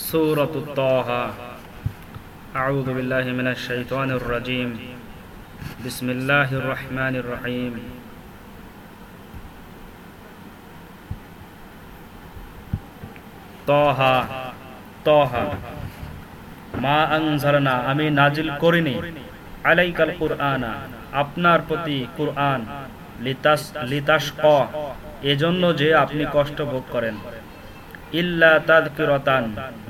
سورة طه أعوذ بالله من الشيطان الرجيم بسم الله الرحمن الرحيم তহা তহা মা আনজালনা আমি নাজিল করিনি আলাইকাল কুরআনা আপনার প্রতি কুরআন লিতাস লিতাস ক এজন্য যে আপনি কষ্ট ভোগ করেন ইল্লা তাদকিরতান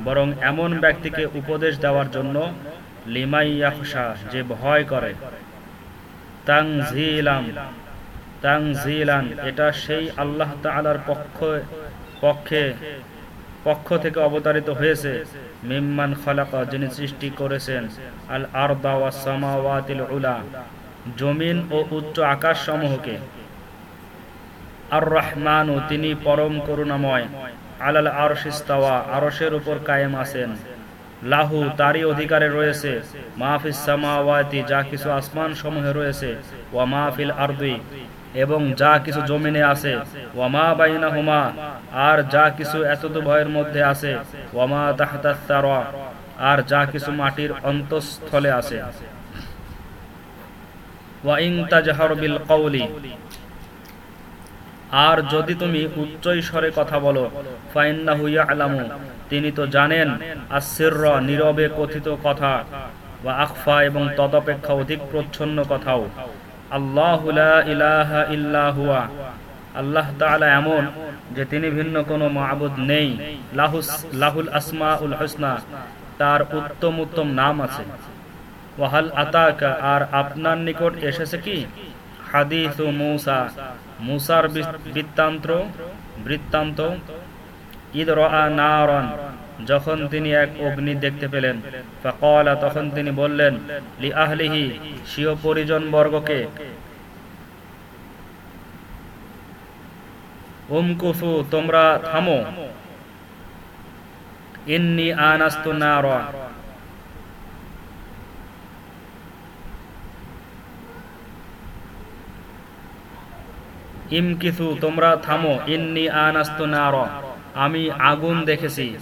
বরং এমন ব্যক্তিকে উপদেশ দেওয়ার জন্য লিমাইয়াখশা যে ভয় করে। তাংজিলাম তাংজিলান এটা সেই আল্লাহ তাআলার পক্ষ, পক্ষে, পক্ষ থেকে অবতারিত হয়েছে। মিম্মান খালাকা, যিনি সৃষ্টি করেছেন। আল আরদা ওয়াস সামাওয়াতিল উলা, জমিন ও উচ্চ আকাশ সমূহকে আর রহমানু তিনি পরম করুণাময়। আলাল আরশিস্তাওয়া আরশের উপর কায়েম আছেন। লাহু তারই অধিকারে রয়েছে। মাহফিস সামাওয়াতি, যা কিছু আসমান সমূহে রয়েছে। ওয়া মাহফিল আরদুই এবং যা কিছু জমিনে আছে। ওয়ামা বাইনা হুমা আর যা কিছু এতদ ভয়ের মধ্যে আছে। ওয়ামা তাহতার আর যা কিছু মাটির অন্তঃস্থলে আছে। ওয়াইং তাজহার বিল আর যদি তুমি উচ্চ স্বরে কথা বলো ফাইন্না হুইয়া আলামু তিনি তো জানেন আসির নীরবে কথিত কথা বা আখফা এবং তদপেক্ষা অধিক প্রচ্ছন্ন কথাও। আল্লাহ ইলাহা ইল্লাহুয়া আল্লাহ তাআলা এমন যে তিনি ভিন্ন কোনো মাবুদ নেই। লাহুস, লাহুল আসমা উল হোসনা, তার উত্তম উত্তম নাম আছে। ওয়াহাল আতাকা, আর আপনার নিকট এসেছে কি? হাদিস মূসা। মুসার বৃত্তান্ত বৃত্তান্ত ঈদ রা নারন, যখন তিনি এক অগ্নি দেখতে পেলেন। তখন তিনি বললেন, লি আহলিহি, স্বীয় পরিজন বর্গকে। উমকুফু তোমরা থামো। ইন্নি আনাস্তু নারা ইমকিসু, তোমরা থামো, ইন্নি আনাস্তু নারা। আমি আগুন দেখেছি।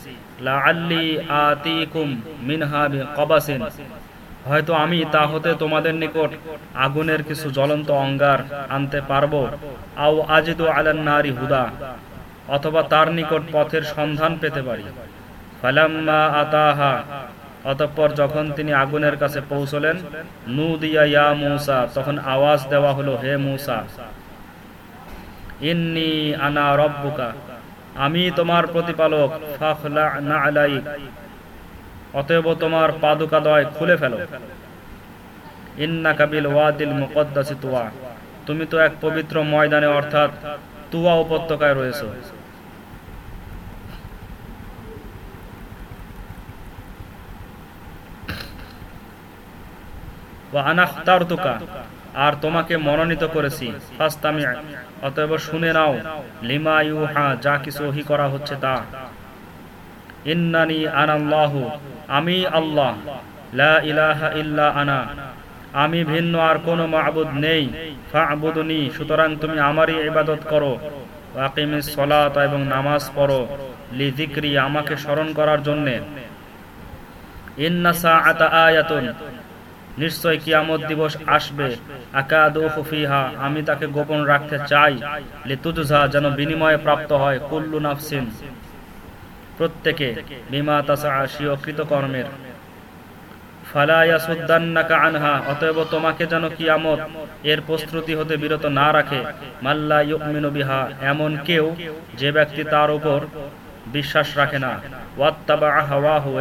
হয়তো আমি তা হতে তোমাদের নিকট আগুনের কিছু জ্বলন্ত অঙ্গার আনতে পারব। আও আজিদু আলান নারী হুদা। অথবা তার নিকট পথের সন্ধান পেতে পারি। ফালাম্মা আতাহা। অতঃপর যখন তিনি আগুনের কাছে পৌঁছলেন নু দিয়া ইয়া মূসা, তখন আওয়াজ দেওয়া হলো, হে মূসা ইন্নি আনা রব্বুকা, আমি তোমার প্রতিপালক অতএব তোমার পাদুকাদয় খুলে ফেলো। ইন্না কাবিল ওয়াদিল মুকদ্দাসি তুয়া, তুমি তো এক পবিত্র ময়দানে, অর্থাৎ তুয়া উপত্যকায় রয়েছে। আর তোমাকে মনোনীত করেছি অতএব শুনে নাও, লিমা ইউহা, যা কিছু ওহি করা হচ্ছে তা। ইন্নানি আনাল্লাহু আমি আল্লাহ, লা ইলাহা ইল্লা আনা। আমি ভিন্ন আর কোনো মাবুদ নেই, ফাবুদনি, সুতরাং তুমি আমারই ইবাদত করো ওয়াকিমিস সলাত এবং নামাজ পড়ো লি যিকরি আমাকে স্মরণ করার জন্যে। ইন্না সাআতা আয়াতুন নিশ্চয় কিয়ামত দিবস আসবে। আমি তাকে গোপন রাখতে চাই। যেন বিনিময়ে প্রাপ্ত হয় কুল্লু নাফসিন। প্রত্যেকে, বিমা তাসা কৃতকর্মের। আনহা, অতএব তোমাকে যেন কিয়ামত এর প্রস্তুতি হতে বিরত না রাখে। মাল্লা বিহা, এমন কেউ যে ব্যক্তি তার উপর বিশ্বাস রাখে না। ওয়াত্তাবা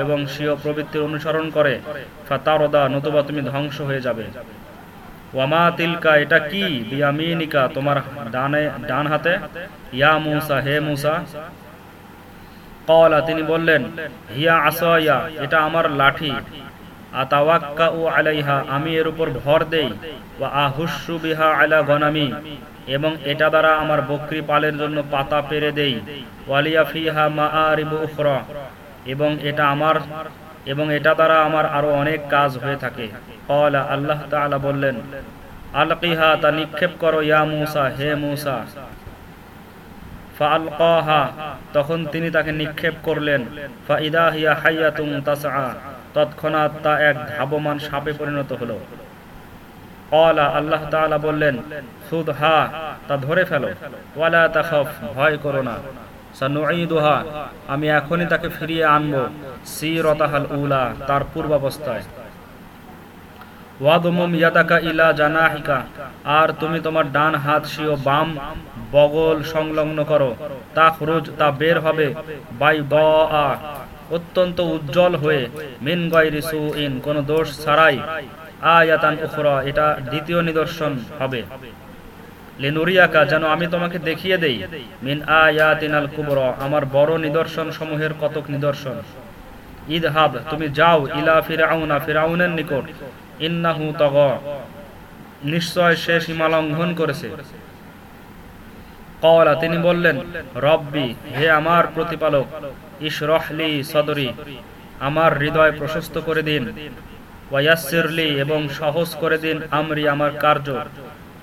এবং স্বীয় প্রবৃত্তির অনুসরণ করে। ফাতারদা, নতুবা তুমি ধ্বংস হয়ে যাবে। ওয়ামা তিলকা, এটা কি? বিয়ামিনিকা, তোমার ডানে, ডান হাতে? ইয়া মুসা, হে মুসা। কলা তিনি বললেন, হিয়া আসয়া, এটা আমার লাঠি। আতাওয়াক্কা ও আলাইহা, আমি এর উপর ভর দেই। ও আহুসু বিহা আলা গনামি, এবং এটা দ্বারা আমার বকরি পালের জন্য পাতা পেরে দেই। ওয়ালিয়া ফিহা মা আরিবু উখরা। এবং এটা আমার এবং এটা দ্বারা আমার আরও অনেক কাজ হয়ে থাকে। আল্লাহ বললেন তা নিক্ষেপ করো, ইয়া হে তখন তিনি তাকে নিক্ষেপ করলেন। তৎক্ষণাৎ তা এক সাপে পরিণত হলো। আল্লাহ বললেন, খুদ হা, তা ধরে ফেলো। ভয় করো না। আমি এখনই তাকে ফিরিয়ে আনব সিরতাহাল উলা, তার পূর্বাবস্থায়। ইলা জানাহিকা, আর তুমি তোমার ডান হাত সিও বাম বগল সংলগ্ন করো, তা খরুজ, তা বের হবে বাই ব অত্যন্ত উজ্জ্বল হয়ে, মিন গায়রি সুইন, কোনো দোষ ছাড়াই, আয়াতান উখরা, এটা দ্বিতীয় নিদর্শন হবে। লিনুরিয়াকা, যেন আমি তোমাকে দেখিয়ে দেই, মিন কুবরা, আমার বড় নিদর্শন সমূহের কতক নিদর্শন। তুমি যাও ইলা ফিরাউনা, ফিরাউনের নিকট। ইন্নাহু তগ, নিশ্চয় সে করেছে। কওলা তিনি বললেন, রব্বি, হে আমার প্রতিপালক ইশরহলি সদরি, আমার হৃদয় প্রশস্ত করে দিন ওয়াসিরলি এবং সহজ করে দিন আমরি আমার কার্য।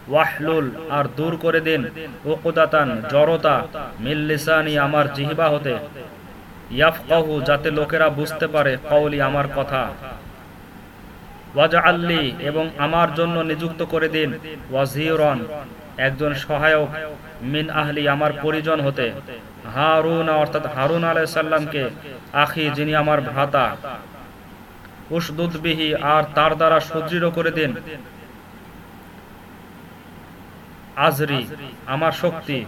ওয়াহলুল, আর দূর করে দিন। ওকুদাতান জড়তা মিল্লিসানি আমার জিহিবা হতে। ইয়াফকাহু, যাতে লোকেরা বুঝতে পারে কওলি আমার কথা। ওয়াজা আল্লি এবং আমার জন্য নিযুক্ত করে দিন। ওয়াজিরন, একজন সহায়ক, মিন আহলি আমার পরিজন হতে। হারুন, অর্থাৎ হারুন আলাই সাল্লামকে আখি যিনি আমার ভ্রাতা। উসদুদ্বিহি আর তার দ্বারা সুদৃঢ় করে দিন। আজরি, আমার শক্তি।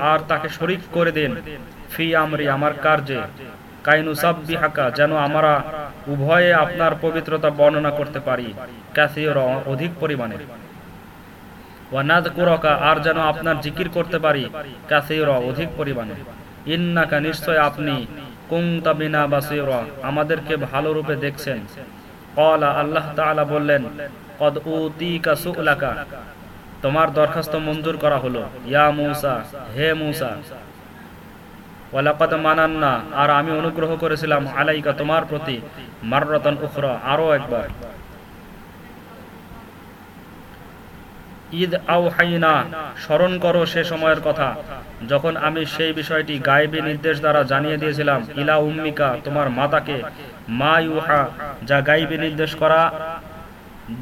আর তাকে শরিক করে দিন, ফি আমরি আমার কার্যে। যেন আমরা উভয়ে আপনার পবিত্রতা বর্ণনা করতে পারি অধিক পরিমাণে। আর যেন আপনার জিকির করতে পারি অধিক পরিমাণে। ইন্নাকা, নিশ্চয় আপনি আমাদেরকে ভালো রূপে দেখছেন। আল্লাহ তাআলা বললেন তোমার দরখাস্ত মঞ্জুর করা হলো। ইয়া মূসা, হে মূসা। আর আমি অনুগ্রহ করেছিলাম আলাইকা তোমার প্রতি মাররাতান উখরা, আরও একবার। ঈদ আউহাইনা স্মরণ করো সে সময়ের কথা। যখন আমি সেই বিষয়টি গায়েবী নির্দেশ দ্বারা জানিয়ে দিয়েছিলাম, ইলা উম্মিকা, তোমার মাতাকে মা ইউহা, যা গাইবী নির্দেশ করা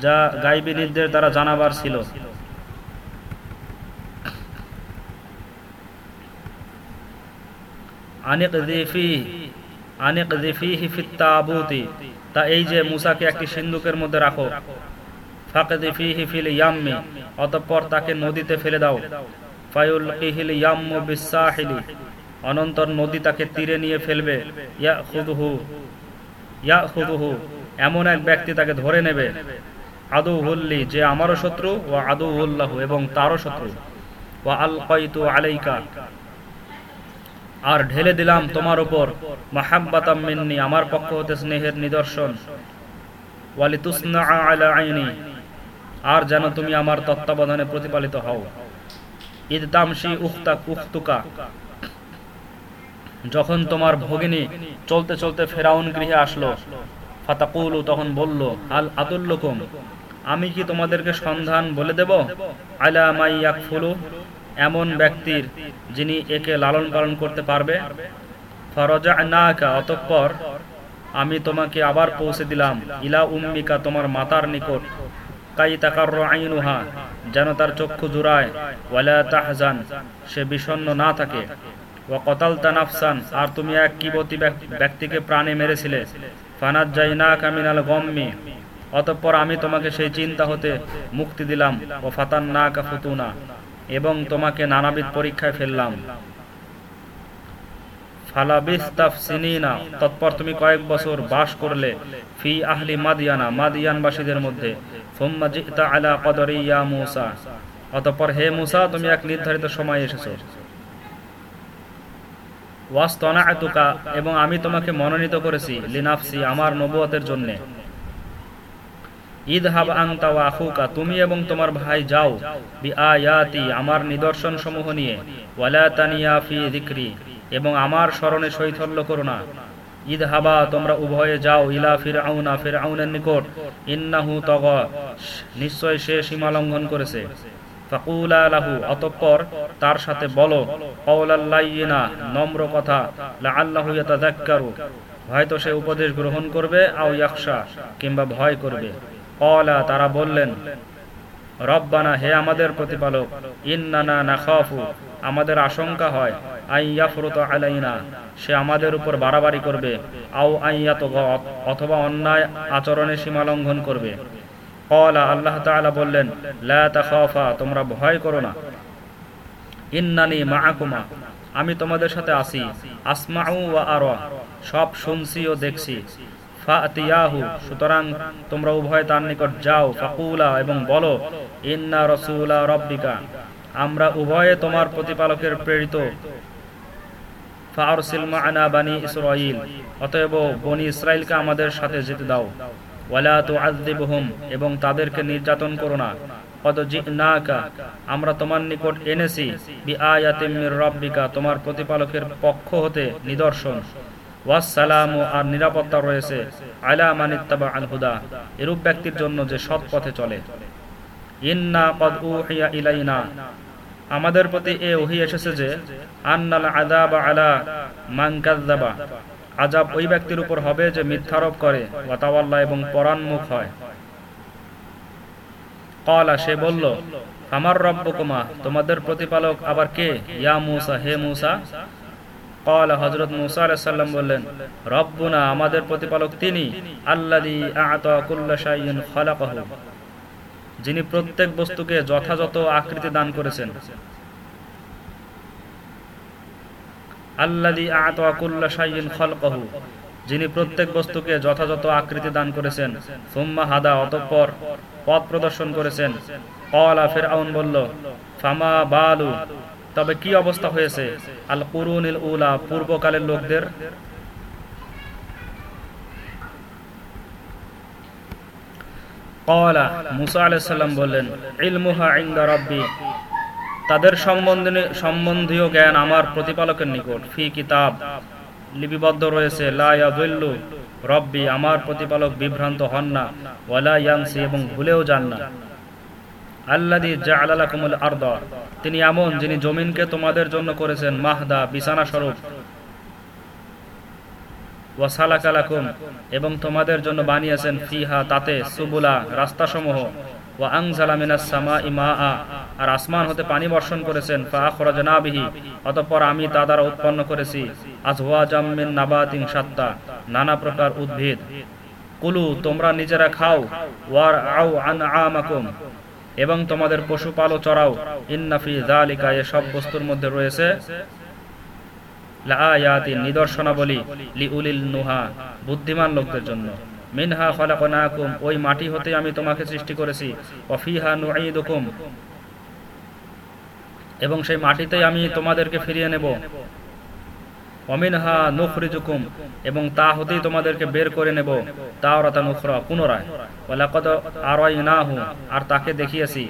যা গাইবী দ্বারা জানাবার ছিল। তা এই যে মুসাকে একটি সিন্ধুকের মধ্যে রাখো। অতঃপর তাকে নদীতে ফেলে দাও। অনন্তর নদী তাকে তীরে নিয়ে ফেলবে। ইয়া ইয়া এমন এক ব্যক্তি তাকে ধরে নেবে। আদু হুল্লি যে আমারও শত্রু ও আদু উল্লাহু এবং তারও শত্রু। ও আল কয়তু আলাইকা। আর ঢেলে দিলাম তোমার উপর। মাহাব্বাতাম মিন্নি, আমার পক্ষ হতে স্নেহের নিদর্শন। ওয়ালি তুসনা আলা আইনি, আর যেন তুমি আমার তত্ত্বাবধানে প্রতিপালিত হও। ঈদ তামসি উখতা উখতুকা, যখন তোমার ভগিনী চলতে চলতে ফেরাউন গৃহে আসলো, ফাতাকুলু, তখন বলল আল আদুল্লকুম? আমি কি তোমাদেরকে সন্ধান বলে দেব? আলা মাই ইয়াকফুলু, এমন ব্যক্তির যিনি একে লালন পালন করতে পারবে। ফরজা নাকা অতঃপর আমি তোমাকে আবার পৌঁছে দিলাম। ইলা উম্মিকা, তোমার মাতার নিকট। কাই তাকার আইনুহা, যেন তার চক্ষু জুড়ায়। ওয়ালা তাহজান, সে বিষণ্ণ না থাকে। ও কতাল তানাফসান আর তুমি এক কিবতী ব্যক্তিকে প্রাণে মেরেছিলে। ফানাত যাই না কামিনাল গম্মি অতঃপর আমি তোমাকে সেই চিন্তা হতে মুক্তি দিলাম, ও ফাতান না কা ফুতুনা, এবং তোমাকে নানাবিধ পরীক্ষায় ফেললাম। তৎপর তুমি কয়েক বছর বাস করলে ফি আহলি মাদিয়ানা, মাদিয়ানবাসীদের মধ্যে। অতঃপর হে মুসা, তুমি এক নির্ধারিত সময় এসেছ। এবং আমি তোমাকে মনোনীত করেছি লিনাফসি, আমার নবুয়তের জন্যে। ইদহাব আংতা ওয়া আখুকা, তুমি এবং তোমার ভাই যাও বি আমার নিদর্শন সমূহ নিয়ে, ওয়ালা তানিয়া ফি যিকরি, এবং আমার স্মরণে শৈথল্য করো না। ইদহাবা, তোমরা উভয়ে যাও ইলা ফির আউনা ফিরআউনা, ফিরআউনের নিকট, ইন্নাহু তগ, নিশ্চয় সে সীমা লঙ্ঘন করেছে। ফাকুলা লাহু, অতঃপর তার সাথে বলো কওলাল্লাইয়িনা নম্র কথা, লাআল্লাহু ইয়াতাযাক্কারু। হয়তো সে উপদেশ গ্রহণ করবে, আও ইয়াখশা, কিংবা ভয় করবে। কলা তারা বললেন, রব্বানা, হে আমাদের প্রতিপালক, ইন্নানা নাখাফু, আমাদের আশঙ্কা হয় আইয়াফরুত আলাইনা, সে আমাদের উপর বাড়াবাড়ি করবে, আও আইয়াত অথবা অন্যায় আচরণে সীমা লঙ্ঘন করবে। কলা আল্লাহ তাআলা বললেন, লা তোমরা ভয় করো না। ইন্নানি মাআকুমা, আমি তোমাদের সাথে আছি, আসমাউ আরা সব শুনছি ও দেখছি। সুতরাং তোমরা উভয় তার নিকট যাও, ফাকুলা, এবং বলো, ইন্না রসুলা রব্বিকা আমরা উভয়ে তোমার প্রতিপালকের প্রেরিত। ফারসিল মা'না বানি অতএব বনি ইসরাইলকে আমাদের সাথে যেতে দাও। ওয়ালা তুআযযিবহুম, এবং তাদেরকে নির্যাতন করো না। আমরা তোমার নিকট এনেছি মির রব্বিকা, তোমার প্রতিপালকের পক্ষ হতে নিদর্শন। ওয়াসালাম আর নিরাপত্তা রয়েছে। আলা মানিত্তাবা আল হুদা, এরূপ ব্যক্তির জন্য যে সৎ পথে চলে। ইন্না উহিয়া ইলাইনা, আমাদের প্রতি এ ওহি এসেছে যে, আন্নাল আযাব আলা কাযযাবা, আযাব ওই ব্যক্তির উপর হবে যে মিথ্যারোপ করে ওয়াতাওয়াল্লা এবং পরান্মুখ হয়। কলা সে বলল, আমার রব্বকুমা, তোমাদের প্রতিপালক আবার কে? ইয়া মুসা, হে মুসা আমাদের প্রতিপালক তিনি যিনি প্রত্যেক বস্তুকে যথাযথ আকৃতি দান করেছেন। যিনি প্রত্যেক বস্তুকে যথাযথ আকৃতি দান করেছেন। হাদা অতঃপর পথ প্রদর্শন করেছেন। কলা ফের আউন বলল, ফামা বালু তবে কি অবস্থা হয়েছে? আল কুরুনিল উলা, পূর্বকালের লোকদের? কলা মুসা আলাইসাল্লাম বললেন, ইলমুহা ইন্দা রব্বি। তাদের সম্বন্ধে সম্বন্ধীয় জ্ঞান আমার প্রতিপালকের নিকট। ফি কিতাব। লিপিবদ্ধ রয়েছে লাইয়াদুল্লু রব্বি। আমার প্রতিপালক বিভ্রান্ত হন না ওয়ালা ইয়াংসি এবং ভুলেও যান না। তিনি এমন যিনি জমিনকে তোমাদের জন্য করেছেন মাহদা, বিছানা স্বরূপ। ওয়াসালাকালাকুম এবং তোমাদের জন্য বানিয়েছেন ফিহা, তাতে সুবুলা, রাস্তাসমূহ। আসমান হতে পানি বর্ষণ করেছেন অতঃপর আমি তা দ্বারা উৎপন্ন করেছি নানা প্রকার উদ্ভিদ। কুলু, তোমরা নিজেরা খাও ওয়ার আন আমাকুম এবং তোমাদের পশু পালো চড়াও ইন্নাফি জালিকা এ সব বস্তুর মধ্যে রয়েছে বুদ্ধিমান লোকদের জন্য। মিনহা ওই মাটি আমি তোমাকে সৃষ্টি করেছি। নুঈদুকুম, এবং সেই মাটিতেই আমি তোমাদেরকে ফিরিয়ে নেব। অমিনহা নুখরিজুকুম, এবং তা হতেই তোমাদেরকে বের করে নেব তাওরাতা নুখরা পুনরায়। ওয়ালাকাদ আরাইনাহু, আর তাকে দেখিয়েছি,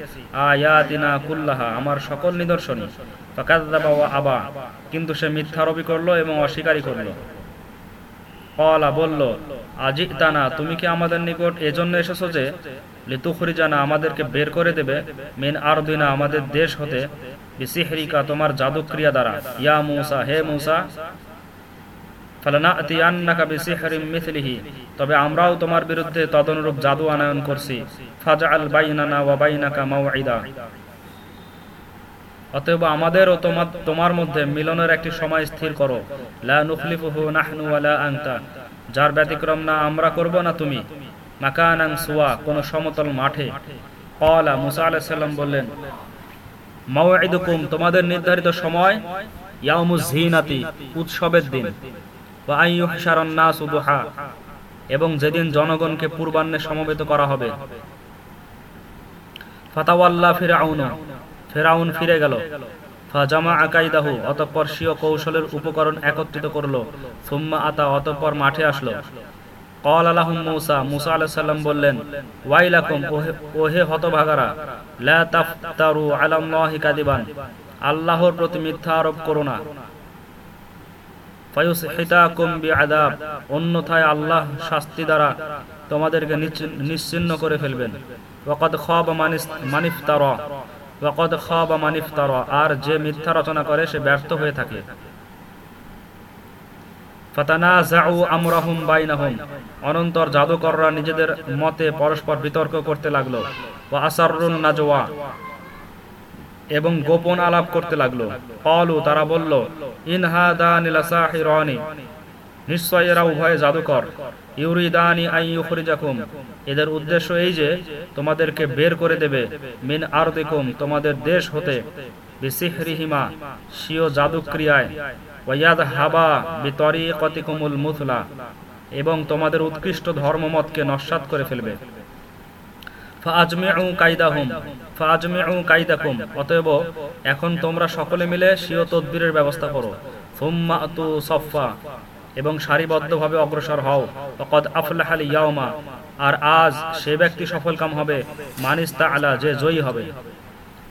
আয়াতিনা কুল্লাহা, আমার সকল নিদর্শনী। ফাকাযযাবা ওয়া আবা, কিন্তু সে মিথ্যারোপী করল এবং অস্বীকারী করল। কলা বলল, আজিতানা, তুমি কি আমাদের নিকট এজন্য এসেছ যে, লিতুখরিজানা আমাদেরকে বের করে দেবে? মিন আরদিনা, আমাদের দেশ হতে, বিসিহরিকা, তোমার জাদুক্রিয়া দ্বারা। ইয়া মুসা, হে মুসা তবে আমরাও তোমার বিরুদ্ধে তদনুরূপ জাদু আনয়ন করছি। অতএব আমাদের ও তোমার তোমার মধ্যে মিলনের একটি সময় স্থির করো। যার ব্যতিক্রম না আমরা করব না তুমি। কোন সমতল মাঠে। বললেন তোমাদের নির্ধারিত সময় উৎসবের দিন। এবং যেদিন জনগণকে পূর্বাহ্নে সমবেত করা হবে। ফেরাউন ফিরে গেল। কৌশলের উপকরণ একত্রিত আতা, অতঃপর মাঠে আসলো। কল মুসা বললেন, ওয়াইলাকুম, ওহে হতভাগারা আল্লাহর প্রতি মিথ্যা আরোপ করো না। অন্যথায় আল্লাহ শাস্তি দ্বারা তোমাদেরকে নিশ্চিন্ন করে ফেলবেন। ওয়াকাদ খাবা ওয়াকদ খাবা আর যে মিথ্যা রচনা করে সে ব্যর্থ হয়ে থাকে। অনন্তর জাদুকররা নিজেদের মতে পরস্পর বিতর্ক করতে লাগল। এবং গোপন আলাপ করতে লাগল। কলু তারা বলল ইনহাদানি নিশ্চয় এরা উভয়ে জাদুকর। ইউরিদানি আই ইউখরিজাকুম। এদের উদ্দেশ্য এই যে, তোমাদেরকে বের করে দেবে। মিন আরদিকুম, তোমাদের দেশ হতে। বিসিহরিহিমা সিও জাদুক্রিয়ায়। ওয়াদ হাবা বিতরিকতিকুমুল মুথলা। এবং তোমাদের উৎকৃষ্ট ধর্মমতকে নস্বাত করে ফেলবে। ফাজমেউ কাইদাহুম ফাজমেউ কাইদাকুম। অতএব এখন তোমরা সকলে মিলে সিও তদবিরের ব্যবস্থা করো। ফুম্মা তু সফা এবং সারিবদ্ধভাবে অগ্রসর হও। অকদ আফলাহাল ইয়াওমা আর আজ সে ব্যক্তি সফলকাম হবে, মানিস্তা আলা, যে জয়ী হবে।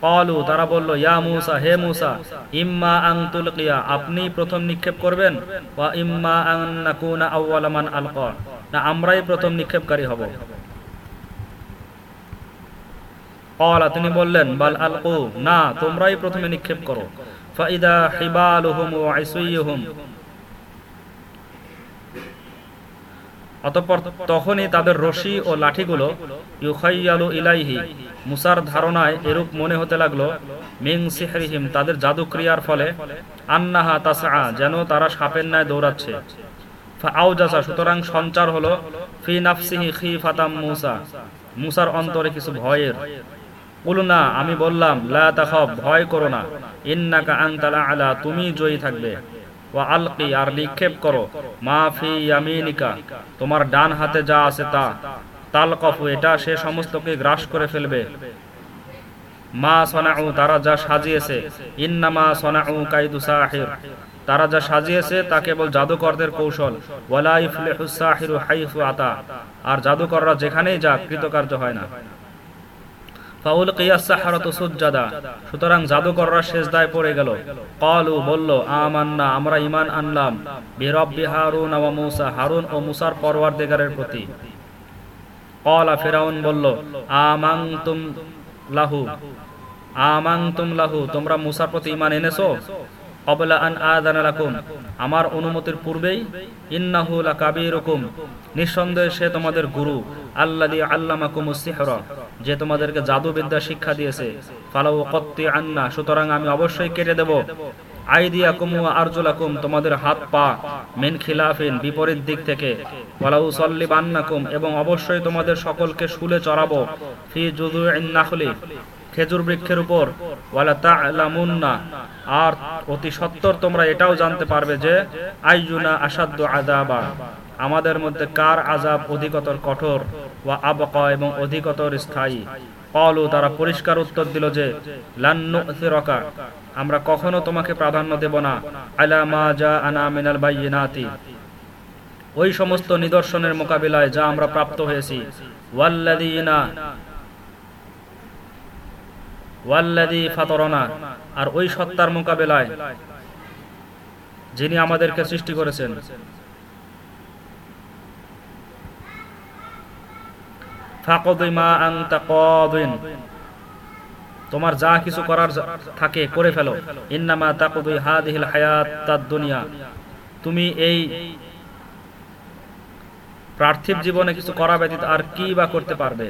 কলু তারা বলল, ইয়া মুসা, হে মুসা, ইম্মা আং তুলকিয়া, আপনি প্রথম নিক্ষেপ করবেন? ওয়া ইম্মা আং নাকুনা আউওয়ালা মান আলকা, না আমরাই প্রথম নিক্ষেপকারী হব? কলা তিনি বললেন, বাল আলকু, না, তোমরাই প্রথমে নিক্ষেপ করো। ফাইদা হিবালুহুম ওয়া ইসুইয়ুহুম। অতঃপর তখনই তাদের রশি ও লাঠিগুলো ইউখাইয়ালু ইলাইহি, মুসার ধারণায় এরূপ মনে হতে লাগল মিং সিহরিহিম, তাদের জাদুক্রিয়ার ফলে, আন্নাহা তাসা যেন তারা সাপের ন্যায় দৌড়াচ্ছে। আউজাসা, সুতরাং সঞ্চার হলো, ফি নাফসিহি খি ফাতাম মুসা, মুসার অন্তরে কিছু ভয়ের। না, আমি বললাম ভয় করো না। ইন্নাকা আনতালা আলা, তুমি জয়ী থাকবে। ওয়া আলকি, আর নিক্ষেপ করো। মা ফি ইয়ামিনিকা, তোমার ডান হাতে যা আছে তা। তালকফু, এটা সে সমস্তকে গ্রাস করে ফেলবে। মা সনাউ, তারা যা সাজিয়েছে। ইন্নামা সনাউ কাইদু সাহির, তারা যা সাজিয়েছে, তা কেবল জাদুকরদের কৌশল। ওয়ালা ইফলিহু সাহিরু হাইফু আতা, আর জাদুকররা যেখানেই যা কৃতকার্য হয় না। তোমরা মূসার প্রতি ঈমান এনেছো? আন আমার অনুমতির পূর্বেই ইন্নাহু লাকাবীরুকুম, নিঃসন্দেহে সে তোমাদের গুরু। যে তোমাদেরকে জাদুবিদ্যা শিক্ষা দিয়েছে। ফালাউ কত্তি আন্না সুতরাং আমি অবশ্যই কেটে দেব। তোমাদের হাত পা খিলাফিন, বিপরীত দিক থেকে। অবশ্যই তোমাদের সকলকে চড়াবো। ফি নাখলি, খেজুর বৃক্ষের উপর। আর অতি সত্তর তোমরা এটাও জানতে পারবে যে আইজুনা আসাদ্দু আযাবা। আমাদের মধ্যে কার আজাব অধিকতর কঠোর ওয়া আবকা এবং অধিকতর স্থায়ী? কলু তারা পরিষ্কার উত্তর দিল যে লান্নরকা আমরা কখনো তোমাকে প্রাধান্য দেব না। আলা মা যা আনা মিনাল বাইয়িনাতি। ওই সমস্ত নিদর্শনের মোকাবিলায় যা আমরা প্রাপ্ত হয়েছি। ওয়াল্লাযীনা, ওয়াল্লাযী ফাতারানা। আর ওই সত্তার মোকাবেলায় যিনি আমাদেরকে সৃষ্টি করেছেন। তোমার যা কিছু করার থাকে করে ফেলো। ইন্নামা তাকুদুই হাদিহিল হায়াত দুনিয়া। তুমি এই পার্থিব জীবনে কিছু করা ব্যতীত আর কি বা করতে পারবে?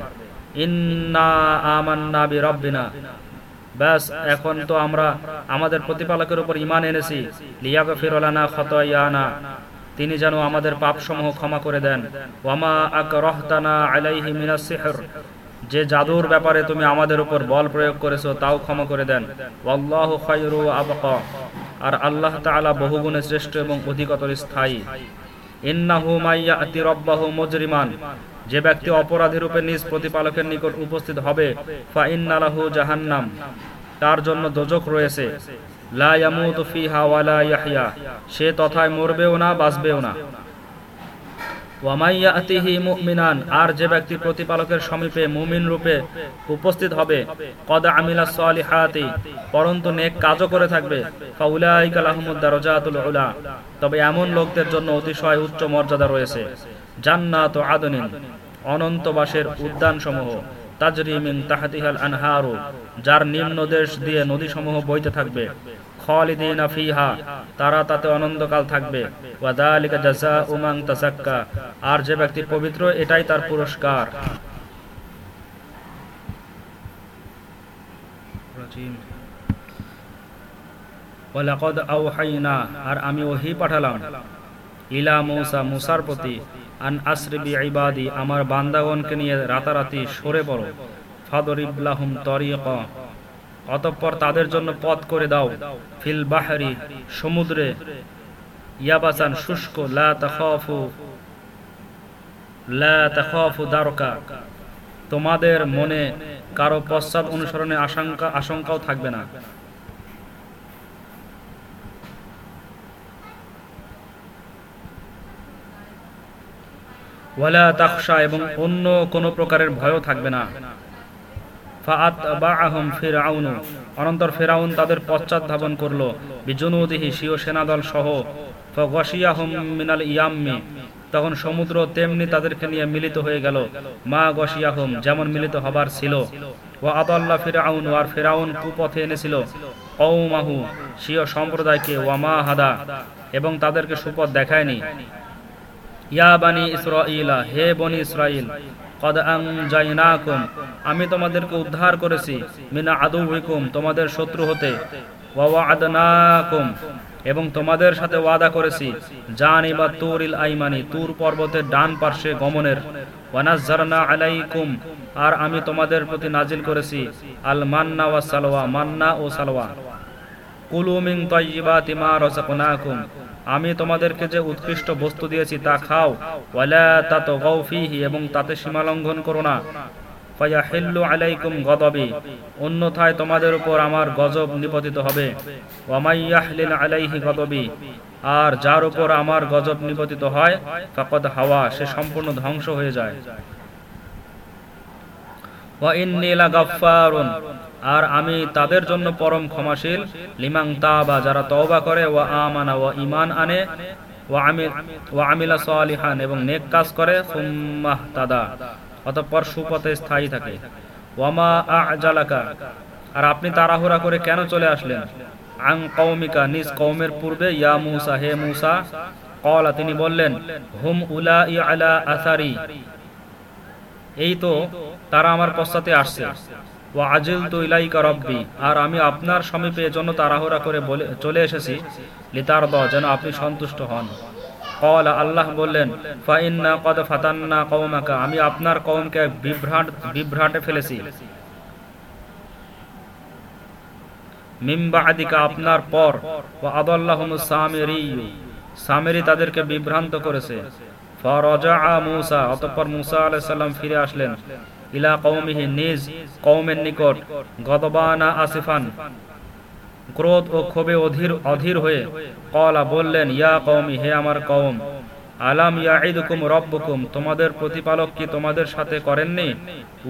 ইন্না আমান্না বি ব্যাস, এখন তো আমরা আমাদের প্রতিপালকের উপর ইমান এনেছি। লিয়াগফিরলানা খতয়ানা। তিনি যেন আমাদের পাপসমূহ ক্ষমা করে দেন। ওয়ামা আক রহতানা আলাইহি মিনাস সিহর। যে জাদুর ব্যাপারে তুমি আমাদের উপর বল প্রয়োগ করেছ, তাও ক্ষমা করে দেন। ওয়াল্লাহু খায়রু আবকা। আর আল্লাহ তাআলা বহুগুণে শ্রেষ্ঠ এবং অধিকতর স্থায়ী। ইন্নাহু মাইয়াতি রব্বাহু মুজরিমান। যে ব্যক্তি অপরাধী রূপে নিজ প্রতিপালকের নিকট উপস্থিত হবে ফা ইন্নালাহু জাহান্নাম। তার জন্য দোজক রয়েছে। সে তথায় মরবেও না, বাঁচবেও না। আর যে ব্যক্তি প্রতিপালকের সমীপে মুমিন রূপে উপস্থিত হবে, কদা আমিলা পরন্তু নেক কাজও করে থাকবে তবে এমন লোকদের জন্য অতিশয় উচ্চ মর্যাদা রয়েছে। জান্নাত আদনিন, অনন্তবাসের উদ্যানসমূহ। তাজরি মিন তাহাতিহাল আনহারু, যার নিম্ন দেশ দিয়ে বইতে থাকবে। তারা তাতে অনন্তকাল থাকবে। আর যে ব্যক্তি পবিত্র, এটাই তার পুরস্কার। আর আমি ওহি পাঠালাম। ইলা মূসা মূসার প্রতি আমার বান্দাগণকে নিয়ে রাতারাতি সরে পড়ো। ফাদর ফাদরিবলাহুম তরিকা, অতঃপর তাদের জন্য পথ করে দাও। ফিল বাহারি, সমুদ্রে। ইয়াবাসান, শুষ্ক, লা তোমাদের মনে কারও পশ্চাৎ অনুসরণে আশঙ্কা আশঙ্কাও থাকবে না। ওয়ালা তাকশা এবং অন্য কোনো প্রকারের ভয়ও থাকবে না। অনন্তর ফেরাউন তাদের পশ্চাৎ ধাবন করল। বিজনুদিহি সিও সেনাদল সহ। মিনাল ইয়াম্মি। তখন সমুদ্র তেমনি তাদেরকে নিয়ে মিলিত হয়ে গেল। মা গসিয়াহম যেমন মিলিত হবার ছিল। ও আদাল্লা ফেরাউন আর ফেরাউন কুপথে এনেছিল। মাহু সিও সম্প্রদায়কে ওয়ামা হাদা। এবং তাদেরকে সুপথ দেখায়নি। আমি তোমাদেরকে উদ্ধার করেছি, মিনা আদুবিকুম তোমাদের শত্রু হতে এবং তোমাদের সাথে ওয়াদা করেছি জানি বা তুরিল আইমানি, তুর পর্বতের ডান পার্শ্বে গমনের ওয়ানাজ্জারনা আলাইকুম, আর আমি তোমাদের প্রতি নাজিল করেছি, আল মান্না ওয়া সালওয়া, মান্না ও সালওয়া। কুলু মিন তাইয়্যিবাতি মা রাযাকনাকুম আমি তোমাদেরকে যে উৎকৃষ্ট বস্তু দিয়েছি তা খাও। ওয়ালা তাতগাউ ফীহি, এবং তাতে সীমা লঙ্ঘন করো না। আলাইকুম গদবি, অন্যথায় তোমাদের উপর আমার গজব নিপতিত হবে। আলাইহি গদবি, আর যার উপর আমার গজব নিপতিত হয় হাওয়া, সে সম্পূর্ণ ধ্বংস হয়ে যায়। ওয়া আর আমি তাদের জন্য পরম ক্ষমাশীল, লিমাং তাবা, যারা তওবা করে, ওয়া আমানা, ওয়া ইমান আনে, ওয়া আমিল ওয়া আমিলা সালিহান, এবং নেক কাজ করে সুম্মাহ তাদা, অতঃপর সুপথে স্থায়ী থাকে। ওয়ামা আজালাকা, আর আপনি তাড়াহুড়া করে কেন চলে আসলেন? আং কৌমিকা নিজ কৌমের পূর্বে, ইয়া মুসা, হে মুসা কলা তিনি বললেন, হুম উলা আলা আসারি, এই তো তারা আমার পশ্চাতে আসছে। আর আমি আপনার সমীপে জন্য তাড়াহুড়া করে বলে, চলে এসেছি লিতার দ যেন আপনি সন্তুষ্ট হন। কলা আল্লাহ বললেন, ফাইন্না কদ ফাতান্না আমি আপনার কৌমকে বিভ্রাট, বিভ্রাটে ফেলেছি। আপনার পর ও সামেরি সামেরি তাদেরকে বিভ্রান্ত করেছে। ফরজা মুসা, অতঃপর মুসা আলাইসাল্লাম ফিরে আসলেন। ইলা কৌমিহি নিজ কৌমের নিকট, গদবানা আসিফান। ক্রোধ ও ক্ষোভে অধীর অধীর হয়ে কলা বললেন, ইয়া কৌমি হে আমার কৌম আলাম ইয়াঈদুকুম রব্বুকুম, তোমাদের প্রতিপালক কি তোমাদের সাথে করেননি?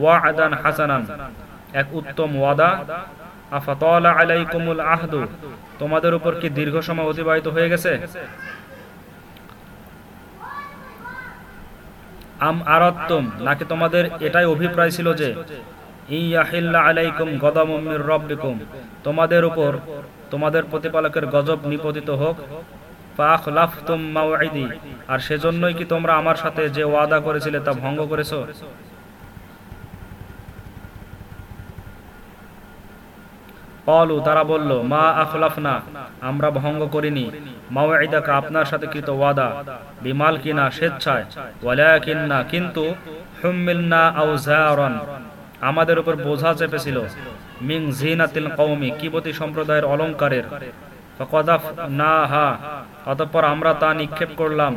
ওয়াদান হাসানান। এক উত্তম ওয়াদা। আফাতালা আলাইকুমুল আহদু, তোমাদের উপর কি দীর্ঘ সময় অতিবাহিত হয়ে গেছে? আম আরাত্তুম, নাকি তোমাদের এটাই অভিপ্রায় ছিল যে ইয়াহিল্লা আলাইকুম গদামির রব্বিকুম, তোমাদের উপর, তোমাদের প্রতিপালকের গজব নিপতিত হোক আর সেজন্যই কি তোমরা আমার সাথে যে ওয়াদা করেছিলে তা ভঙ্গ করেছ? কলু তারা বলল, মা আখলাফনা, আমরা ভঙ্গ করিনি। মাওয়াইদাকা আপনার সাথে কৃত ওয়াদা। বিমাল কিনা স্বেচ্ছায়। ওয়ালাকিন্না কিন্তু হুম্মিলনা আউজারন আমাদের উপর বোঝা চেপেছিল। মিং জিনাতিল কওমি, কিবতী সম্প্রদায়ের অলংকারের ফকদাফ না হা অতঃপর আমরা তা নিক্ষেপ করলাম।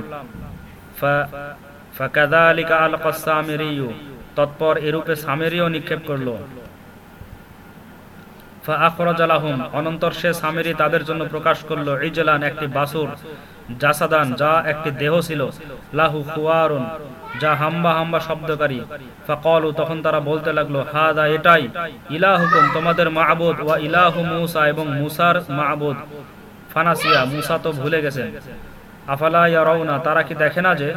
ফাকাযালিকা আলকা সামিরিয়ু। তৎপর এরূপে সামেরিও নিক্ষেপ করল। অনন্তর সে সামেরি তাদের জন্য প্রকাশ করল ইজলান একটি বাসুর জাসাদান, যা একটি দেহ ছিল। লাহু খুয়ারুন, যা হাম্বা হাম্বা শব্দকারী। ফাকলু, তখন তারা বলতে লাগল, হাদা এটাই, ইলাহুকুম, তোমাদের মাহবুদ ওয়া ইলাহু মুসা এবং মুসার মাহবুদ ফানাসিয়া, মুসা তো ভুলে গেছেন আফালা ইয়ারাউনা, তারা কি দেখে না যে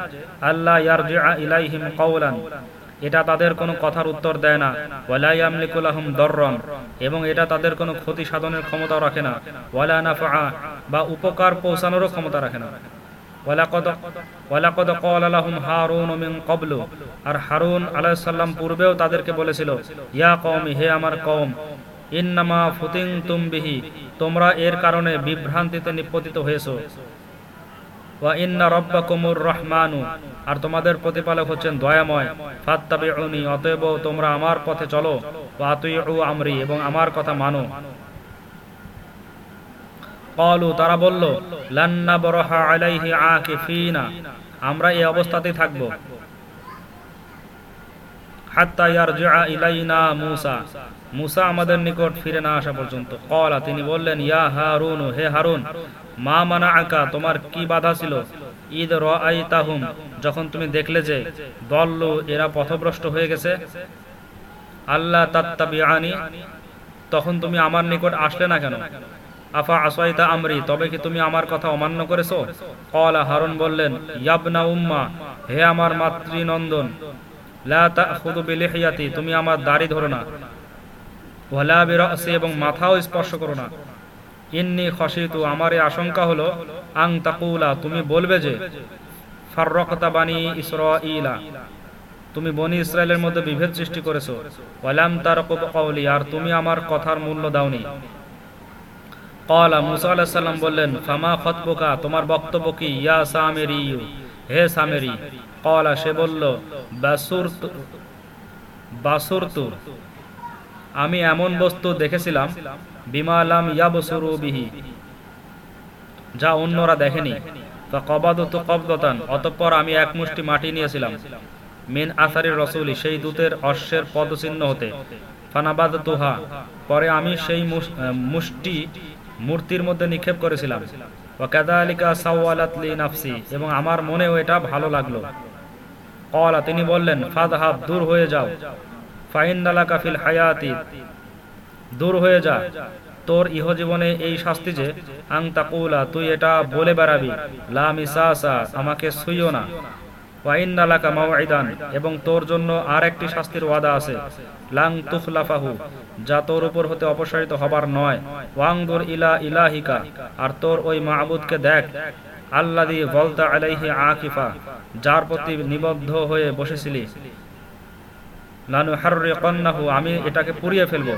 আল্লাহ ইয়ারজিআ ইলাইহিম কওলান? এটা তাদের কোনো কথার উত্তর দেয় না। ওয়ালা ইয়ামলিকুল আহম দররন এবং এটা তাদের কোনো ক্ষতি সাধনের ক্ষমতাও রাখে না। ওয়ালা নাফা বা উপকার পৌঁছানোরও ক্ষমতা রাখে না। আর হারুন আলাইহিস সালাম পূর্বেও তাদেরকে বলেছিল কওমি, হে আমার ফুতিনতুম বিহি। তোমরা এর কারণে বিভ্রান্তিতে নিপতিত হয়েছো। আর তোমাদের প্রতিপালক হচ্ছেন দয়াময়। অতএব তোমরা আমার পথে চলো। আমরি, এবং আমার কথা মানো। কলু তারা বলল লান্না বরহা আলাইহি আমরা এই অবস্থাতেই থাকব। হাত্তা ইয়ারজিআ ইলাইনা মূসা। আমাদের নিকট ফিরে না আসা পর্যন্ত। কলা তিনি বললেন, ইয়া হারুন হে হারুন, মা মানা আকা তোমার কি বাধা ছিল? ঈদ রাইতাহুম যখন তুমি দেখলে যে দল্লু এরা পথভ্রষ্ট হয়ে গেছে আল্লাহ তাত্তাবিআনি, তখন তুমি আমার নিকট আসলে না কেন? আফা আসাইতা আমরি, তবে কি তুমি আমার কথা অমান্য করেছ? কলা হারুন বললেন, ইয়াবনা উম্মা, হে আমার মাতৃনন্দন তুমি আমার দাড়ি ধরো না। বিরাসি, এবং মাথাও স্পর্শ করো না। ইন্নি খসিতু আমার আশঙ্কা হলো, আং তাকুলা, তুমি বলবে যে বানি ইসরাঈলা, তুমি বনি ইসরায়েলের মধ্যে বিভেদ সৃষ্টি করেছ। ওয়ালাম তারকুব কওলি, আর তুমি আমার কথার মূল্য দাওনি। কলা মুসা আলাইহিস সালাম বললেন, ফামা খতবুকা, তোমার বক্তব্য কি? ইয়া সামেরি হে সামেরি কলা সে বলল, বাসুরতু বাসুরতু আমি এমন বস্তু দেখেছিলাম বিমালাম ইয়াবসুরু বিহি, যা অন্যরা দেখেনি। তা কবাদত কবদতান, অতঃপর আমি এক মুষ্টি মাটি নিয়েছিলাম, মিন আসারির রসুলি, সেই দূতের অশ্বের পদচিহ্ন হতে। ফানাবাদ তুহা পরে আমি সেই মুষ্টি মূর্তির মধ্যে নিক্ষেপ করেছিলাম। ওয়াকাদালিকা সাওয়ালাত লি নাফসি, এবং আমার মনেও এটা ভালো লাগল। কলা তিনি বললেন ফাদহাব দূর হয়ে যাও। ফাইন্দালা কাফিল হায়াতি, দূর হয়ে যা। তোর ইহজীবনে এই শাস্তি যে আং তাকুলা তুই এটা বলে বেড়াবি। লা মিসাসা, আমাকে সুইও না। এবং তোর জন্য আর একটি শাস্তির ওয়াদা আছে। লাং তুখলাফাহু, যা তোর উপর হতে অপসারিত হবার নয়। ওয়াংদুর ইলা ইলাহিকা, আর তোর ওই মাহবুদকে দেখ। আল্লাদি বলতা আলাইহি আকিফা, যার প্রতি নিবদ্ধ হয়ে বসেছিলি। আমি এটাকে পুড়িয়ে ফেলব।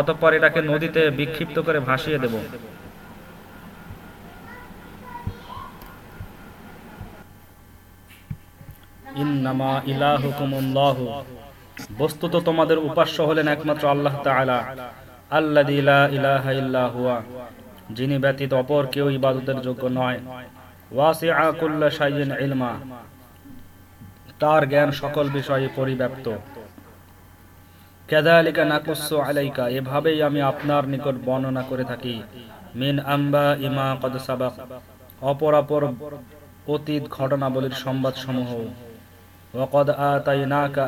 অতঃপর এটাকে নদীতে বিক্ষিপ্ত করে ভাসিয়ে দেব। বস্তুত তোমাদের উপাস্য হলেন একমাত্র আল্লাহ যিনি ব্যতীত অপর কেউ ইবাদতের যোগ্য নয়। ইলমা, তার জ্ঞান সকল বিষয়ে পরিব্যাপ্ত। কেদালিকা নাকুসু আলাইকা, এভাবেই আমি আপনার নিকট বর্ণনা করে থাকি। মিন আম্বা ইমা কদ সাবাক অপর অপর অতীত ঘটনাবলীর সংবাদ সমূহ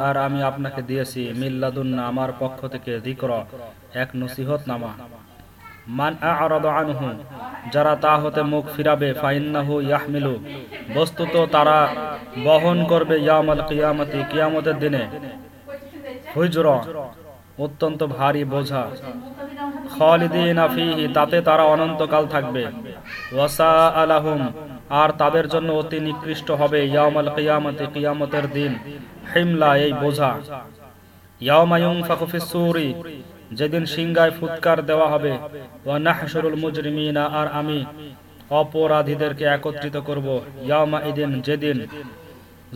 আর আমি আপনাকে দিয়েছি মিল্লাদুন্না আমার পক্ষ থেকে যিকর, এক নসিহত নামা মান আনহু, যারা তা হতে মুখ ফিরাবে, ফাইন্নাহু ইয়াহমিলু। বস্তুত তারা বহন করবে ইয়ামাল কিয়ামতি, কিয়ামতের দিনে। হুজর, অত্যন্ত ভারী বোঝা। খালিদিন ফিহি, তাতে তারা অনন্তকাল থাকবে। ওয়াসা আলাহুম আর তাদের জন্য অতি নিকৃষ্ট হবে ইয়ামাল কিয়ামতি, কিয়ামতের দিন। হিমলা এই বোঝা। ইউনফাখু ফিস যেদিন সিংগায় ফুৎকার দেওয়া হবে। ওয়া নাহশুরুল মুজরিমিনা, আর আমি অপরাধীদেরকে একত্রিত করব ইয়াউমা ইদিন, যেদিন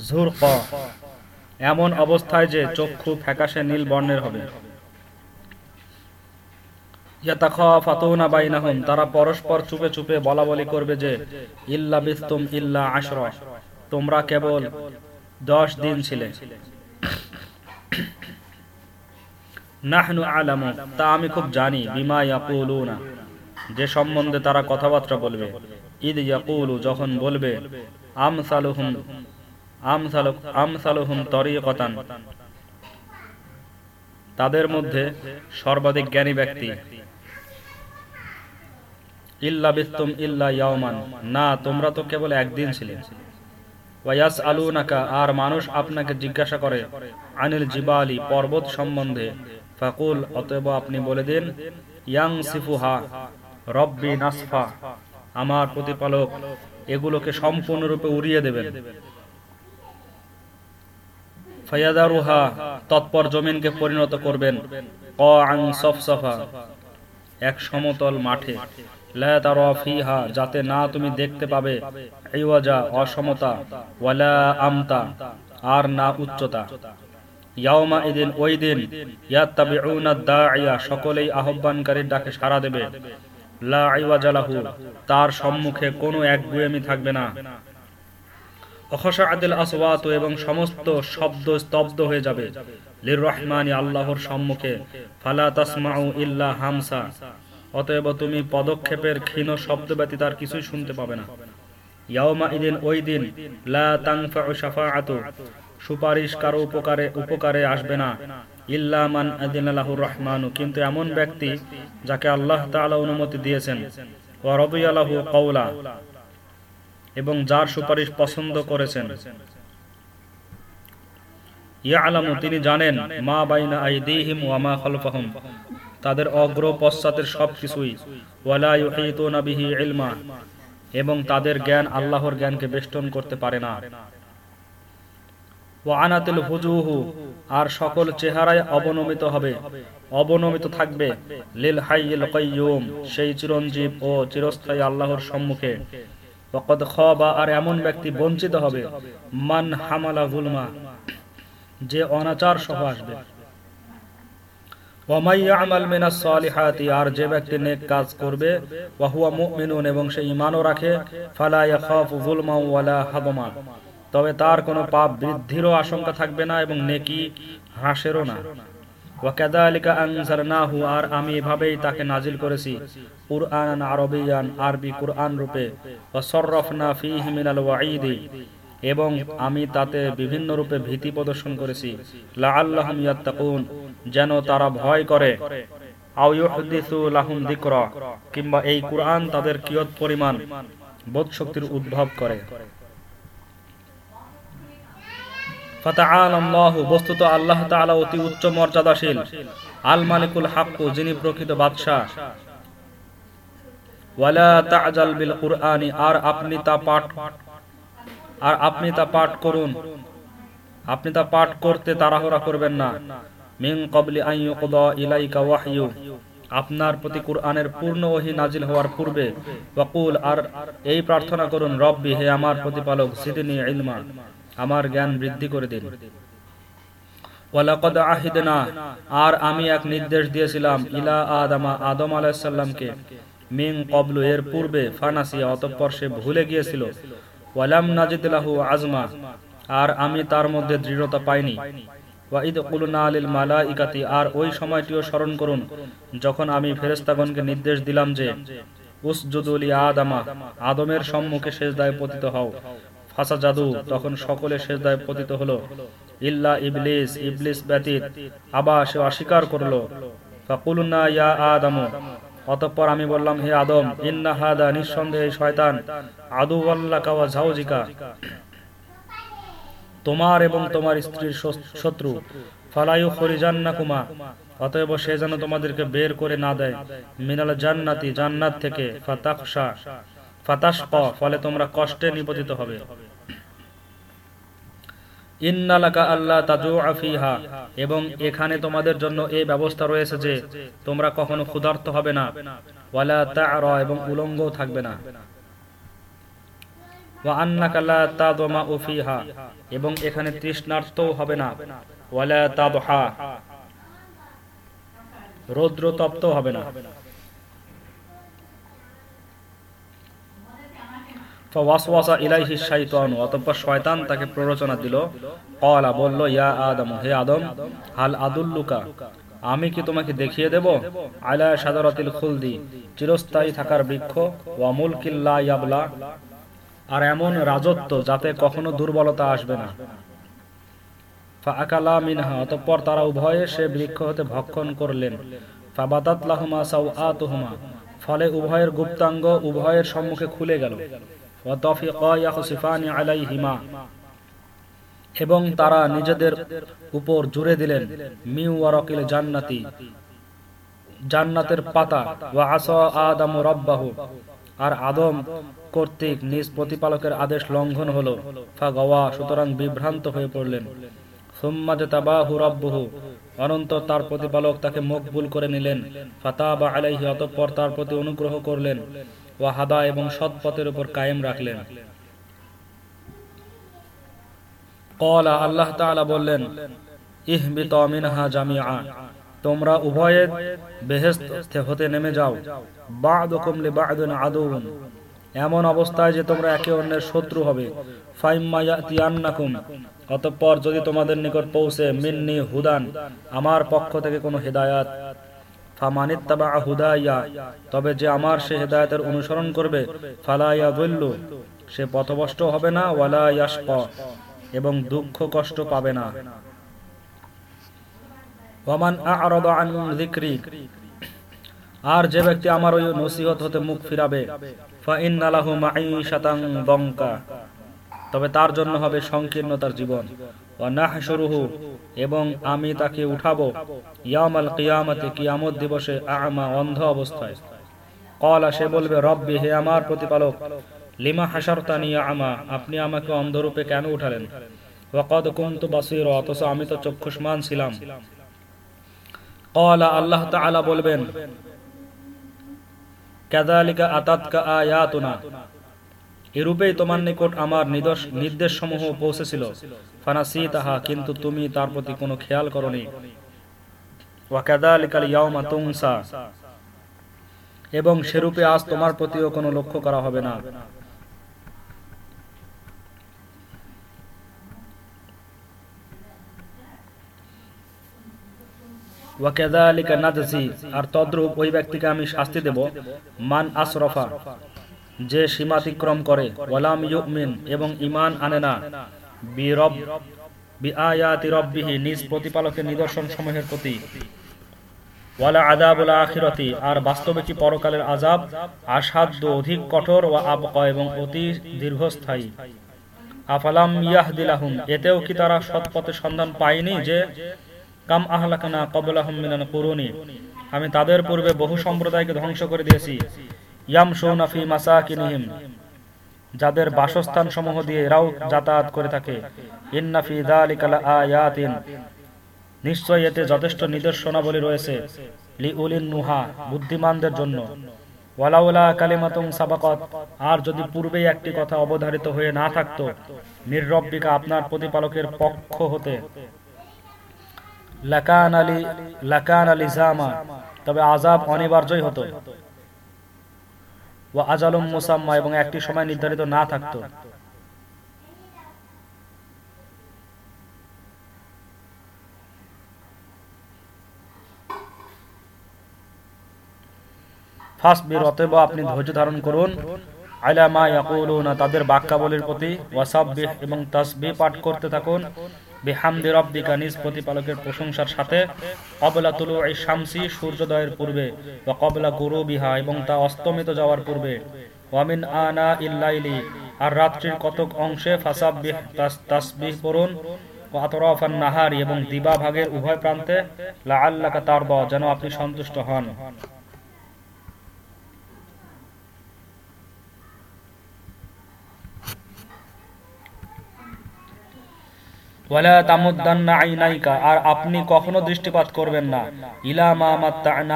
ঝুরক এমন অবস্থায় যে চক্ষু ফ্যাকাশে নীল বর্ণের হবে। তারা পরস্পর চুপে চুপে বলা বলি করবে যে, ইল্লা বিস্তুম ইল্লা আশরা। তোমরা কেবল দশ দিন ছিলে। তা আমি খুব জানি। বিমা যে সম্বন্ধে তারা কথাবার্তা বলবে। ঈদ ইয়াকুলু যখন বলবে তাদের মধ্যে সর্বাধিক জ্ঞানী ব্যক্তি। ইল্লা বিস্তুম ইল্লা ইয়াওমান। না, তোমরা তো কেবল একদিন ছিলে। ওয়াইয়াস আলুনাকা আর মানুষ আপনাকে জিজ্ঞাসা করে, আনিল জিবালি, পর্বত সম্বন্ধে? ফাকুল, অতএব আপনি বলে দিন ইয়াং সিফুহা রব্বি নাসফা। আমার প্রতিপালক এগুলোকে সম্পূর্ণরূপে উড়িয়ে দেবেন। ফায়াদারুহা, তৎপর জমিনকে পরিণত করবেন। ক আং সফসফা, এক সমতল মাঠে। যাতে না তুমি দেখতে পাবে অসমতা, ওয়ালা আমতা, আর না উচ্চতা। ইয়াওমা ওই দিন সকলেই আহ্বানকারীর ডাকে দেবে। তার সম্মুখে কোনো একগুয়েমি থাকবে না। এবং সমস্ত শব্দ স্তব্ধ হয়ে যাবে। লির রহমানি আল্লাহর সম্মুখে, ফালা তাসমাউ ইল্লা হামসা। অতএব তুমি পদক্ষেপের ক্ষীণ শব্দ ব্যতীত আর কিছুই শুনতে পাবে না। যাকে আল্লাহ তাআলা অনুমতি দিয়েছেন এবং যার সুপারিশ পছন্দ করেছেন। ইয়ালামু, তিনি জানেন, মা বাইনা তাদের অগ্র পশ্চাতের ইউহিতুনা ইলমা। এবং তাদের জ্ঞান আল্লাহর জ্ঞানকে বেষ্টন করতে পারে না। আর সকল চেহারায় অবনমিত হবে। অবনমিত থাকবে। সেই চিরঞ্জীব ও চিরস্থায়ী আল্লাহর সম্মুখে। আর এমন ব্যক্তি বঞ্চিত হবে। মান হামালা গুলমা যে অনাচার সহ আসবে। আর যে ব্যক্তি কাজ করবে এবং সে ঈমানও রাখে ওয়ালা তবে তার কোনো পাপ বৃদ্ধিরও আশঙ্কা থাকবে না এবং নেকি হ্রাসেরও না। আর আমি এভাবেই তাকে নাজিল করেছি কুরআন আরবিয়ান, আরবি কুরআন রূপে। মিনাল এবং আমি তাতে বিভিন্ন রূপে ভীতি প্রদর্শন করেছি। যেন তারা ভয় করে। কিংবা এই কুরআন তাদের কিয়ত পরিমাণ বোধ শক্তির উদ্ভব করে। বস্তুত আল্লাহ তাআলা অতি উচ্চ মর্যাদাশীল। আল মালিকুল হাক্কু, যিনি প্রকৃত বাদশাহ। আর আপনি তা পাঠ আর আপনি তা পাঠ করুন। আপনি তা পাঠ করতে তাড়াহুড়া করবেন না। মিং কবলি ইলাইকা আপনার প্রতি কুরআনের পূর্ণ ওহি নাজিল হওয়ার পূর্বে ওয়াকুল, আর এই প্রার্থনা করুন, রব্বি, হে আমার প্রতিপালক, সিদিনী ইলমা, আমার জ্ঞান বৃদ্ধি করে দিন। ওয়ালাকাদ আহিদনা, আর আমি এক নির্দেশ দিয়েছিলাম ইলা আদামা, আদম আলাইসাল্লামকে মিং কবলু, এর পূর্বে ফানাসিয়া, অতঃপর সে ভুলে গিয়েছিল। ওয়ালাম নাজিদ লাহু আজমা, আর আমি তার মধ্যে দৃঢ়তা পাইনি। ওয়াইদ কুলনা আলিল মালাইকাতি, আর ওই সময়টিও স্মরণ করুন, যখন আমি ফেরেশতাগণকে নির্দেশ দিলাম যে উসজুদুলি আদামা, আদমের সম্মুখে সেজদায় পতিত হও। ফাঁসা জাদু, তখন সকলে সেজদায় পতিত হলো। ইল্লা ইবলিস ইবলিস ব্যতীত আবা সে অস্বীকার করল। ফাকুলুনা ইয়া আদামু অতঃপর আমি বললাম, হে আদম, ইন্না হাদা নিঃসন্দেহে শয়তান আদু কাওয়া ঝাউজিকা তোমার এবং তোমার স্ত্রীর শত্রু ফালায়ু খরিজান্না কুমা অতএব সে যেন তোমাদেরকে বের করে না দেয়, মিনাল জান্নাতি, জান্নাত থেকে ফাতাকশা ফাতাশক, ফলে তোমরা কষ্টে নিপতিত হবে। এবং এখানে তোমাদের জন্য এই ব্যবস্থা রয়েছে যে, তোমরা কখনো ক্ষুধার্ত হবে না। এবং উলঙ্গও থাকবে না। ওয়া এবং এখানে তৃষ্ণার্তও হবে না। রৌদ্র তপ্ত হবে না। অতঃপর শয়তান তাকে প্ররোচনা দিল। কলা বলল, ইয়া আদম, হে আদম, হাল আদুল্লুকা? আমি কি তোমাকে দেখিয়ে দেব? আলা সাদারাতিল খুলদি, চিরস্থায়ী থাকার বৃক্ষ ওয়ামুল কিল্লা ইয়াবলা। আর এমন রাজত্ব যাতে কখনো দুর্বলতা আসবে না। ফাকালা মিনহা, অতঃপর তারা উভয়ে সে বৃক্ষ হতে ভক্ষণ করলেন। ফাবাতাত লাহুমা সাউ আতুহুমা ফলে উভয়ের গুপ্তাঙ্গ উভয়ের সম্মুখে খুলে গেল। এবং তারা নিজেদের উপর জুড়ে দিলেন মিউ জান্নাতি, জান্নাতের পাতা আদম রব্বাহ। আর আদম কর্তৃক নিজ প্রতিপালকের আদেশ লঙ্ঘন হল, ফাগওয়া, সুতরাং বিভ্রান্ত হয়ে পড়লেন। তার প্রতিপালক তাকে মকবুল করে নিলেন ফাতা বা আলাইহি, অতঃপর তার প্রতি অনুগ্রহ করলেন। ওয়া হাদা এবং সৎ পথের উপর কায়েম রাখলেন। কলা আল্লাহ তাআলা বললেন, ইহবিত মিনহা জামিআ, তোমরা উভয়ে বেহেশত হতে নেমে যাও। বা'দুকুম লিবা'দিন আদুউন, এমন অবস্থায় যে তোমরা একে অন্যের শত্রু হবে। অতঃপর যদি তোমাদের নিকট পৌঁছে, মিন্নি হুদান, আমার পক্ষ থেকে কোনো হেদায়াত তবে যে আমার সে হেদায়াতের অনুসরণ করবে ফালাইয়া সে পথভ্রষ্ট হবে না, ওয়ালা এবং দুঃখ কষ্ট পাবে না। আর যে ব্যক্তি আমার ওই নসিহত হতে মুখ ফিরাবে ফা ইন্না লাহু মাঈশাতান দঙ্কা তবে তার জন্য হবে সংকীর্ণতার জীবন। ওয়া এবং আমি তাকে উঠাবো কিয়ামতে দিবসে আ'মা অন্ধ অবস্থায়। কলা সে বলবে, রব্বি, হে আমার প্রতিপালক, লিমা হাসারতানি আমা, আপনি আমাকে অন্ধরূপে কেন উঠালেন? ওয়াকাদ কুনতু বাসীর, অথচ আমি তো চক্ষুষ্মান ছিলাম। কলা আল্লাহ তাআলা বলবেন, কাযালিকা আতাতকা আয়াতুনা এরূপেই তোমার নিকট আমার নির্দেশ সমূহ পৌঁছেছিল। ফানাসি তাহা কিন্তু তুমি তার প্রতি কোনো খেয়াল করনি। এবং সেরূপে আজ তোমার প্রতিও কোনো লক্ষ্য করা হবে না। আর তদ্রূপ ওই ব্যক্তিকে আমি শাস্তি দেব। মান আশরফা। যে সীমাতিক্রম করে এবং ইমান আনে না। নিজ প্রতিপালকের নিদর্শন সমূহের প্রতি। ওয়ালা আখিরাতি, আর পরকালের আযাব আসাধ্য অধিক কঠোর ও এবং অতি দীর্ঘস্থায়ী। আফালাম এতেও কি তারা সৎপথের সন্ধান পায়নি যে, কাম আহলাকানা কবলাহুম মিনান কুরুনি? আমি তাদের পূর্বে বহু সম্প্রদায়কে ধ্বংস করে দিয়েছি। যাদের বাসস্থান সমূহ দিয়ে এরাও যাতায়াত করে থাকে। নিশ্চয় এতে যথেষ্ট নিদর্শনাবলী রয়েছে। নুহা, বুদ্ধিমানদের জন্য। আর যদি পূর্বেই একটি কথা অবধারিত হয়ে না থাকতো নির্রব্বিকা আপনার প্রতিপালকের পক্ষ হতে। লাকান আলী লাকান আলী জামা তবে আজাব অনিবার্যই হতো। ও আজালুম মুসাম্মা এবং একটি সময় নির্ধারিত না থাকতো। আপনি ধৈর্য ধারণ করুন। আলামা ইয়াকুলুনা, তাদের বাক্যাবলীর প্রতি ওয়াসাব্বিহ এবং তাসবিহ পাঠ করতে থাকুন। বিহামদি রব্বিকা নিজ প্রতিপালকের প্রশংসার সাথে কবলা তুলু এই শামসি সূর্যোদয়ের পূর্বে বা কবলা গুরু বিহা এবং তা অস্তমিত যাওয়ার পূর্বে। ওয়ামিন আনা ইল্লাইলি, আর রাত্রির কতক অংশে ফাসাব্বিহ তাসবিহ ও আতরাফান নাহারি এবং দিবা ভাগের উভয় প্রান্তে লা আল্লাকা তারব, যেন আপনি সন্তুষ্ট হন। আর আপনি কখনো দৃষ্টিপাত করবেন না।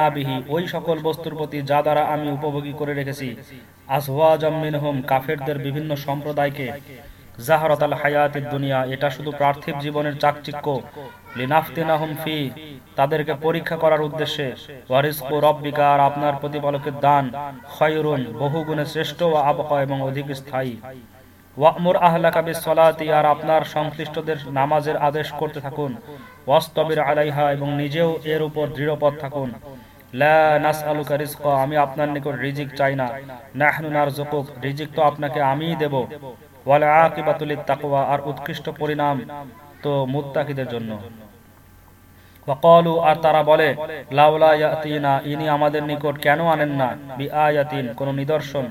বিহি, ওই সকল বস্তুর প্রতি যা দ্বারা আমি উপভোগী করে রেখেছি। কাফেরদের বিভিন্ন সম্প্রদায়কে। আল দুনিয়া, এটা শুধু জীবনের চাকচিক্য। ফি, তাদেরকে পরীক্ষা করার উদ্দেশ্যে। আর আপনার প্রতিপালকের দান। বহুগুণে শ্রেষ্ঠ ও আবকা এবং অধিক স্থায়ী। ওয়ামুর আহলাকা বিসসালাতি আর আপনার সংশ্লিষ্টদের নামাজের আদেশ করতে থাকুন। ওয়াস্তবির আলাইহা এবং নিজেও এর উপর দৃঢ়পদ থাকুন। আমি আপনার নিকট রিজিক চাই না। নাহনু নারযুকুক, রিজিক তো আপনাকে আমিই দেব। ওয়ালা আকিবাতুল তাকওয়া আর উৎকৃষ্ট পরিণাম তো মুত্তাকিদের জন্য। আর তারা বলে, লাউলা ইনি আমাদের নিকট কেন আনেন না? বি আয়াতিন কোন নিদর্শন।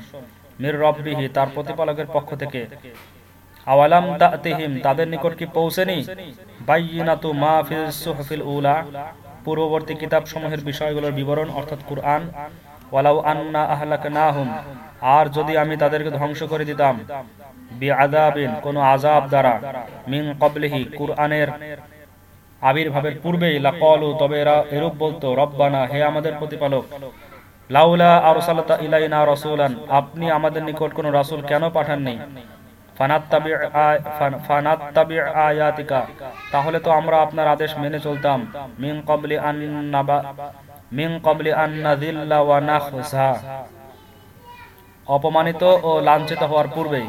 মির রব্বিহি তার প্রতিপালকের পক্ষ থেকে। আওয়ালাম তাতিহিম তাদের নিকট কি পৌঁছেনি? বাইয়িনাতু মা ফিল সুহফিল উলা, পূর্ববর্তী কিতাব সমূহের বিষয়গুলোর বিবরণ, অর্থাৎ কুরআন। ওয়ালাউ আন্না আহলাকনাহুম, আর যদি আমি তাদেরকে ধ্বংস করে দিতাম বি বিআযাবিন, কোন আযাব দ্বারা, মিন ক্বাবলিহি, কুরআনের আবির্ভাবের পূর্বেই, লাকালু, তবে এরা এরূপ বলতো, রব্বানা, হে আমাদের প্রতিপালক লাউলা আরসালাতা ইলাইনা রাসূলান, আপনি আমাদের নিকট কোন রাসূল কেন পাঠাননি? তাহলে তো আমরা আপনার আদেশ মেনে চলতাম। মিন নাবা মিন নাখজা, অপমানিত ও লাঞ্ছিত হওয়ার পূর্বেই।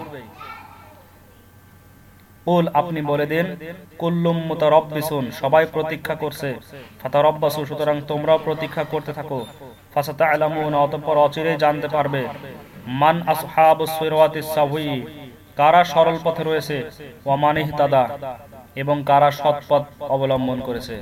উল আপনি বলে দিন, কুল্লুম মুতারব্বিসুন, সবাই প্রতীক্ষা করছে। ফাতারব্বাসু, সুতরাং তোমরাও প্রতীক্ষা করতে থাকো। অতঃপর অচিরেই জানতে পারবে। মান আসহাব কারা সরল পথে রয়েছে, ওয়া মানিহতাদা এবং কারা সৎপথ অবলম্বন করেছে।